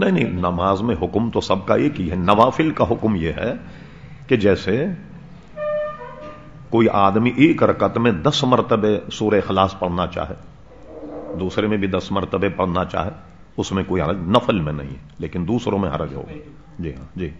نہیں نہیں، نماز میں حکم تو سب کا ایک ہی ہے۔ نوافل کا حکم یہ ہے کہ جیسے کوئی آدمی ایک رکعت میں دس مرتبے سورہ خلاص پڑھنا چاہے، دوسرے میں بھی دس مرتبے پڑھنا چاہے، اس میں کوئی حرج، نفل میں نہیں لیکن دوسروں میں حرج ہوگا۔ جی ہاں جی۔